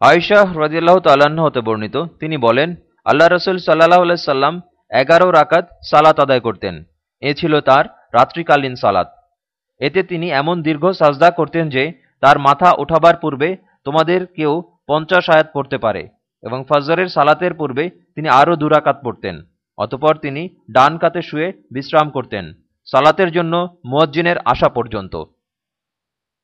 আয়শাহ রাজিয়াল্লাহ তাল্লাহ্ন হতে বর্ণিত। তিনি বলেন, আল্লাহ রসুল সাল্লাহ সাল্লাম এগারো রাকাত সালাত আদায় করতেন। এ ছিল তার রাত্রিকালীন সালাত। এতে তিনি এমন দীর্ঘ সাজদা করতেন যে, তার মাথা ওঠাবার পূর্বে তোমাদের কেউ পঞ্চাশ আয়াত পড়তে পারে এবং ফজরের সালাতের পূর্বে তিনি আরও দুরাকাত পড়তেন। অতপর তিনি ডান কাতে শুয়ে বিশ্রাম করতেন। সালাতের জন্য মুয়াজ্জিনের আসা পর্যন্ত।